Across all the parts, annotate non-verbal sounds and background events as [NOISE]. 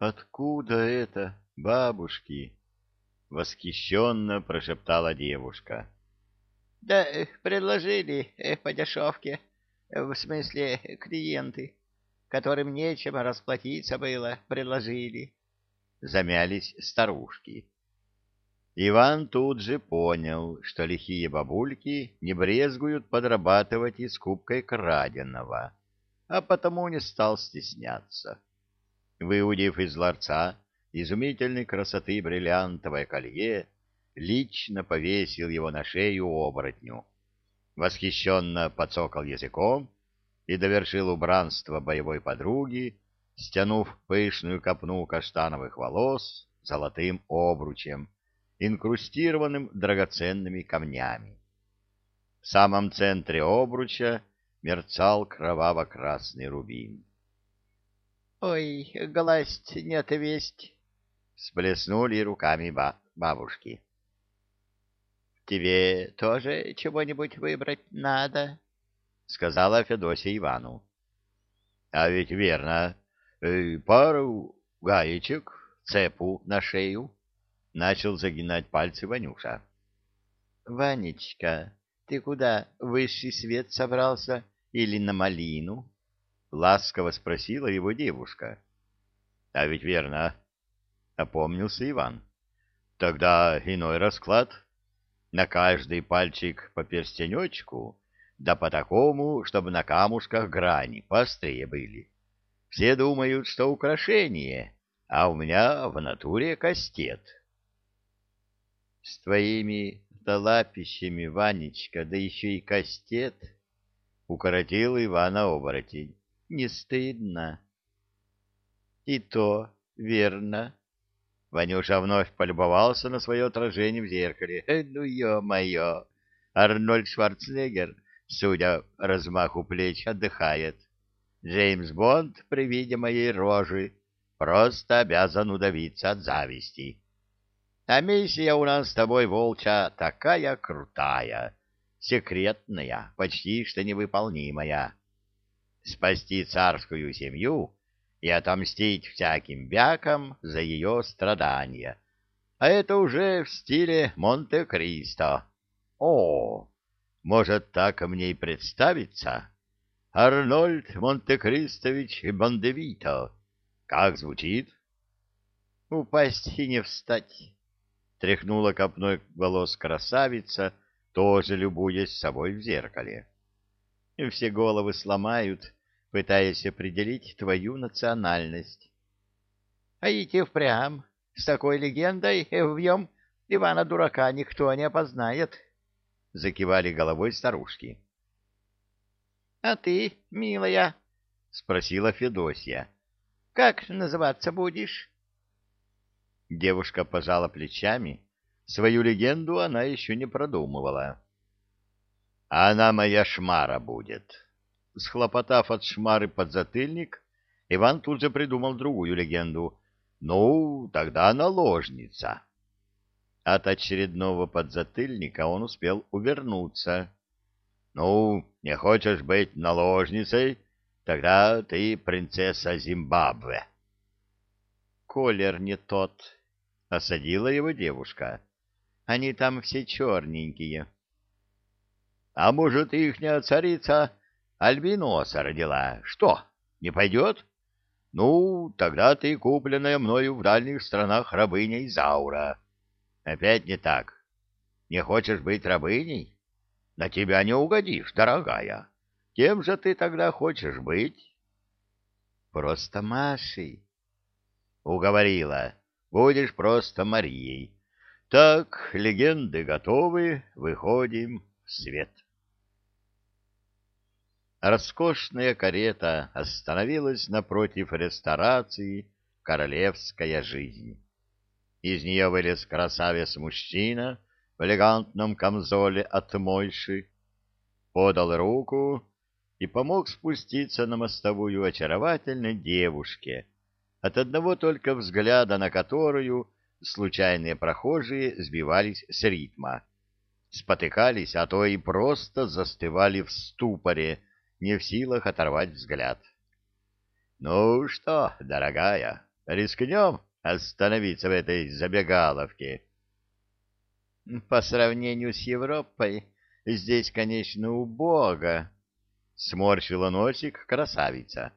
Откуда это, бабушки? Восхищенно прошептала девушка. Да предложили по дешевке, в смысле клиенты, которым нечем расплатиться было, предложили. Замялись старушки. Иван тут же понял, что лихие бабульки не брезгуют подрабатывать и скупкой краденого, а потому не стал стесняться. Выудив из ларца изумительной красоты бриллиантовое колье, лично повесил его на шею оборотню. Восхищенно подсокал языком и довершил убранство боевой подруги, стянув пышную копну каштановых волос золотым обручем, инкрустированным драгоценными камнями. В самом центре обруча мерцал кроваво-красный рубин. — Ой, гласть нет весть! — сплеснули руками бабушки. — Тебе тоже чего-нибудь выбрать надо? — сказала Федосия Ивану. — А ведь верно. Э, пару гаечек, цепу на шею — начал загинать пальцы Ванюша. — Ванечка, ты куда, высший свет собрался или на малину? — ласково спросила его девушка. — А ведь верно, — опомнился Иван. — Тогда иной расклад. На каждый пальчик по перстенечку, да по такому, чтобы на камушках грани поострее были. Все думают, что украшение, а у меня в натуре кастет. — с твоими лапищами, Ванечка, да еще и кастет, — укоротил Ивана оборотень. — Не стыдно. — И то верно. Ванюша вновь полюбовался на свое отражение в зеркале. Э, ну, ё-моё! Арнольд Шварценеггер, судя размаху плеч, отдыхает. Джеймс Бонд при виде моей рожи просто обязан удавиться от зависти. А миссия у нас с тобой, Волча, такая крутая, секретная, почти что невыполнимая. Спасти царскую семью и отомстить всяким бякам за ее страдания. А это уже в стиле Монте-Кристо. О, может, так мне и представиться? Арнольд Монте-Кристович Бондевито. Как звучит? Упасть и не встать тряхнула копной волос красавица, тоже любуясь собой в зеркале. Все головы сломают, пытаясь определить твою национальность. А идти впрямь, с такой легендой вьем Ивана Дурака никто не опознает, — закивали головой старушки. — А ты, милая, — спросила Федосья, — как называться будешь? Девушка пожала плечами. Свою легенду она еще не продумывала. «Она моя шмара будет». Схлопотав от шмары подзатыльник, Иван тут же придумал другую легенду. «Ну, тогда наложница». От очередного подзатыльника он успел увернуться. «Ну, не хочешь быть наложницей? Тогда ты принцесса Зимбабве». «Колер не тот», — осадила его девушка. — Они там все черненькие. — А может, ихняя царица Альбиноса родила? Что, не пойдет? Ну, тогда ты купленная мною в дальних странах рабыня Изаура. Опять не так. Не хочешь быть рабыней? На тебя не угодишь, дорогая. Кем же ты тогда хочешь быть? — Просто Машей. — Уговорила. Будешь просто Марией. Так, легенды готовы, выходим свет. Роскошная карета остановилась напротив ресторации «Королевская жизнь». Из нее вылез красавец-мужчина в элегантном камзоле от Мойши, подал руку и помог спуститься на мостовую очаровательной девушке — от одного только взгляда на которую случайные прохожие сбивались с ритма, спотыкались, а то и просто застывали в ступоре, не в силах оторвать взгляд. — Ну что, дорогая, рискнем остановиться в этой забегаловке? По сравнению с Европой, здесь, конечно, убого, — сморщила носик красавица.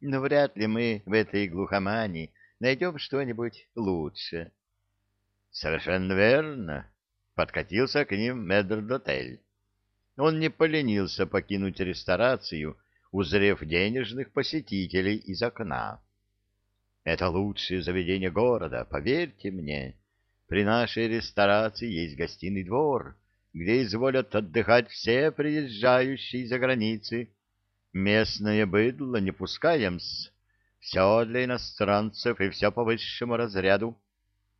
Но вряд ли мы в этой глухомане найдем что-нибудь лучше. — Совершенно верно, — подкатился к ним Медрдотель. Он не поленился покинуть ресторацию, узрев денежных посетителей из окна. Это лучшее заведение города, поверьте мне. При нашей ресторации есть гостиный двор, где изволят отдыхать все приезжающие за границы. Местное быдло не пускаем-с. Все для иностранцев и все по высшему разряду.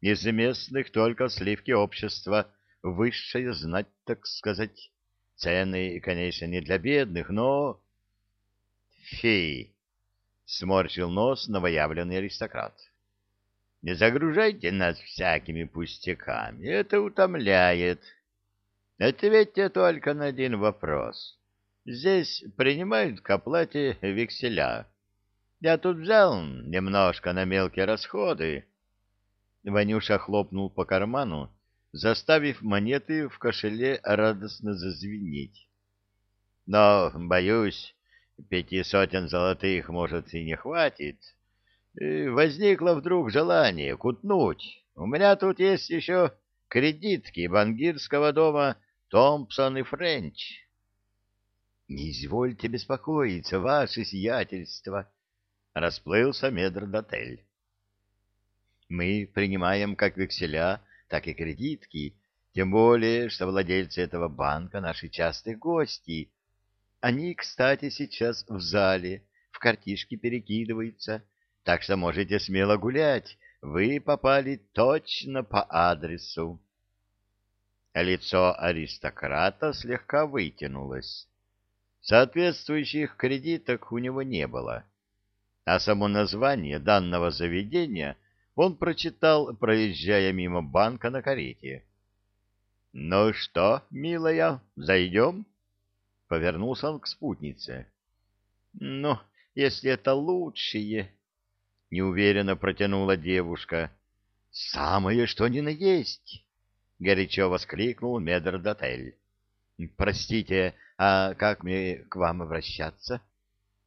Из местных только сливки общества, высшая знать, так сказать. Цены, конечно, не для бедных, но Фи! — сморщил нос новоявленный аристократ. — Не загружайте нас всякими пустяками, это утомляет. Ответьте только на один вопрос. Здесь принимают к оплате векселя. Я тут взял немножко на мелкие расходы. Ванюша хлопнул по карману, заставив монеты в кошеле радостно зазвенеть. Но, боюсь, пяти сотен золотых, может, и не хватит. И возникло вдруг желание кутнуть. У меня тут есть еще кредитки бангирского дома Томпсон и Френч. — Не извольте беспокоиться, ваше сиятельство, — расплылся медрдотель. — Мы принимаем как векселя, так и кредитки, тем более, что владельцы этого банка — наши частые гости — они, кстати, сейчас в зале, в картишки перекидываются, так что можете смело гулять. Вы попали точно по адресу. Лицо аристократа слегка вытянулось. Соответствующих кредиток у него не было, а само название данного заведения он прочитал, проезжая мимо банка на карете. — Ну что, милая, зайдем? — Повернулся он к спутнице. «Ну, если это лучшее...» — неуверенно протянула девушка. «Самое, что ни на есть!» — горячо воскликнул Медрдотель. «Простите, а как мне к вам обращаться?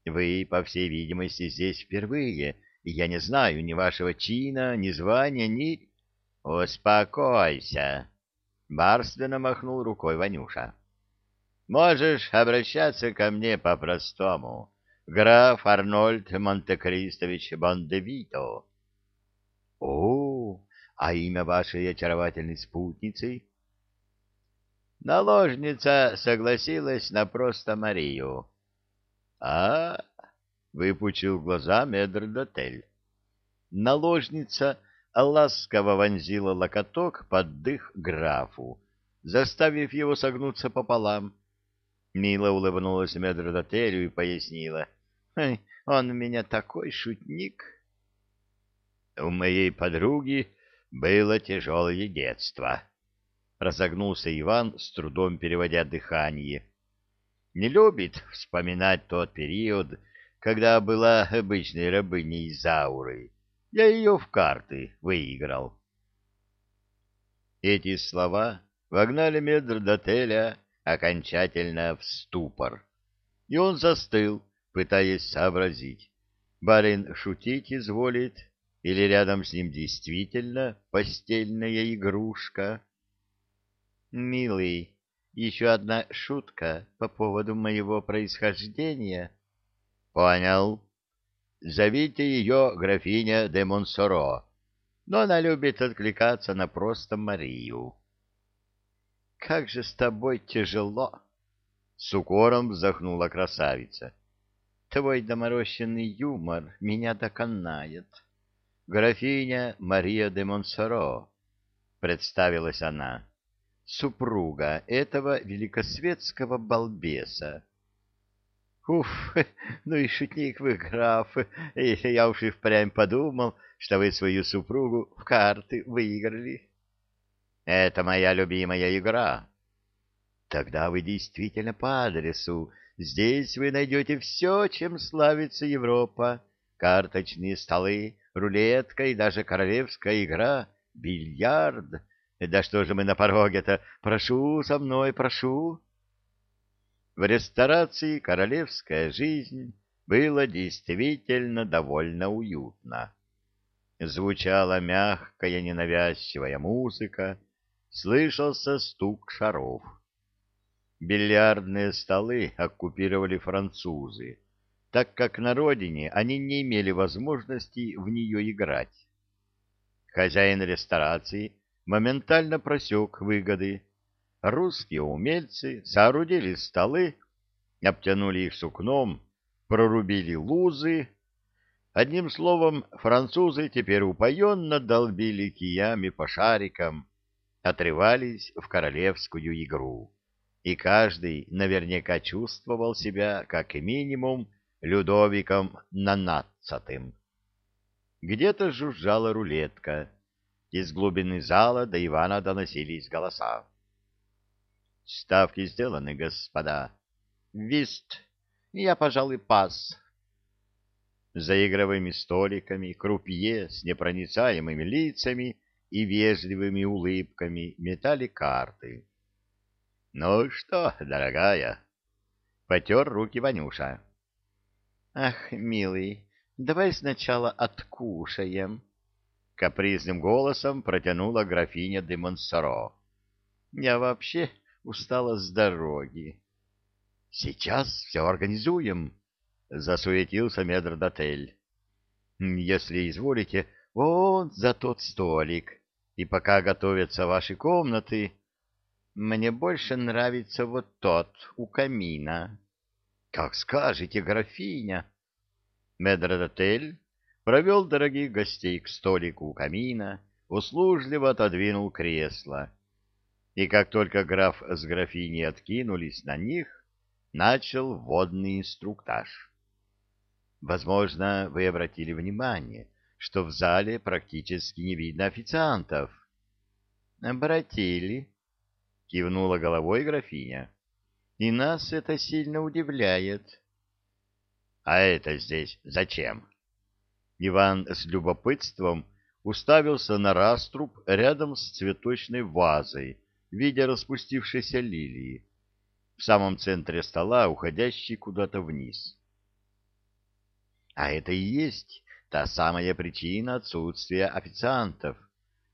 Вы, по всей видимости, здесь впервые, я не знаю ни вашего чина, ни звания, ни...» «Успокойся!» — барственно махнул рукой Ванюша. Можешь обращаться ко мне по-простому. Граф Арнольд Монте-Кристович Бондевито. — О, а имя вашей очаровательной спутницы? Наложница согласилась на просто Марию. — А, — выпучил глаза Медрдотель. Наложница ласково вонзила локоток под дых графу, заставив его согнуться пополам. — Мила улыбнулась медродотелю и пояснила. «Он у меня такой шутник». «У моей подруги было тяжелое детство», — разогнулся Иван, с трудом переводя дыхание. «Не любит вспоминать тот период, когда была обычной рабыней Зауры. Я ее в карты выиграл». Эти слова вогнали медрдотеля окончательно в ступор. И он застыл, пытаясь сообразить, барин шутить изволит или рядом с ним действительно постельная игрушка. «Милый, еще одна шутка по поводу моего происхождения». «Понял. Зовите ее графиня де Монсоро, но она любит откликаться на просто Марию». Как же с тобой тяжело! С укором вздохнула красавица. Твой доморощенный юмор меня доконает. Графиня Мария де Монсоро, представилась она, супруга этого великосветского балбеса. Уф, [LAUGHS] ну и шутник вы, граф, я уж и впрямь подумал, что вы свою супругу в карты выиграли. Это моя любимая игра. Тогда вы действительно по адресу. Здесь вы найдете все, чем славится Европа. карточные столы, рулетка и даже королевская игра, бильярд. Да что же мы на пороге-то? Прошу со мной, прошу. В ресторации королевская жизнь было действительно довольно уютно. Звучала мягкая ненавязчивая музыка, слышался стук шаров. Бильярдные столы оккупировали французы, так как на родине они не имели возможности в нее играть. Хозяин ресторации моментально просек выгоды. Русские умельцы соорудили столы, обтянули их сукном, прорубили лузы. Одним словом, французы теперь упоенно долбили киями по шарикам, отрывались в королевскую игру. И каждый наверняка чувствовал себя как минимум Людовиком Нанадцатым. Где-то жужжала рулетка. Из глубины зала до Ивана доносились голоса. «Ставки сделаны, господа. Вист. Я, пожалуй, пас». За игровыми столиками крупье с непроницаемыми лицами и вежливыми улыбками метали карты. «Ну что, дорогая?» — потер руки Ванюша. «Ах, милый, давай сначала откушаем», — капризным голосом протянула графиня де Монсоро. «Я вообще устала с дороги». «Сейчас все организуем», — засуетился медрдотель. «Если изволите, вот за тот столик, и пока готовятся ваши комнаты, мне больше нравится вот тот у камина». Как скажете, графиня. Медродотель провел дорогих гостей к столику у камина, услужливо отодвинул кресло. И как только граф с графиней откинулись на них, начал вводный инструктаж. Возможно, вы обратили внимание, что в зале практически не видно официантов. Обратили, кивнула головой графиня и нас это сильно удивляет. — А это здесь зачем? Иван с любопытством уставился на раструб рядом с цветочной вазой в виде распустившейся лилии, в самом центре стола, уходящей куда-то вниз. А это и есть та самая причина отсутствия официантов,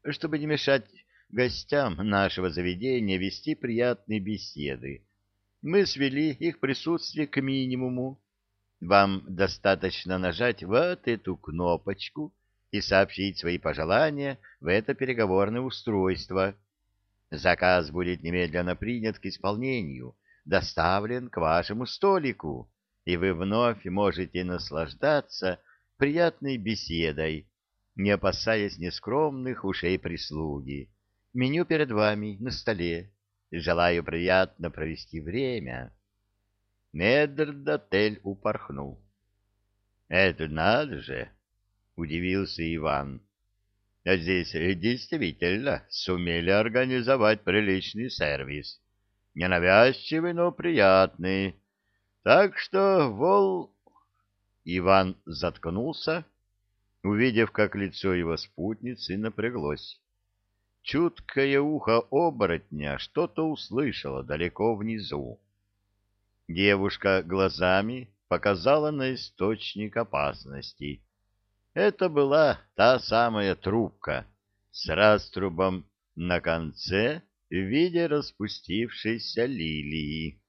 чтобы не мешать гостям нашего заведения вести приятные беседы мы свели их присутствие к минимуму. Вам достаточно нажать вот эту кнопочку и сообщить свои пожелания в это переговорное устройство. Заказ будет немедленно принят к исполнению, доставлен к вашему столику, и вы вновь можете наслаждаться приятной беседой, не опасаясь нескромных ушей прислуги. Меню перед вами на столе. Желаю приятно провести время. Медрдотель упорхнул. — Это надо же! — удивился Иван. — А здесь действительно сумели организовать приличный сервис. Ненавязчивый, но приятный. Так что, вол... Иван заткнулся, увидев, как лицо его спутницы напряглось. Чуткое ухо оборотня что-то услышало далеко внизу. Девушка глазами показала на источник опасности. Это была та самая трубка с раструбом на конце в виде распустившейся лилии.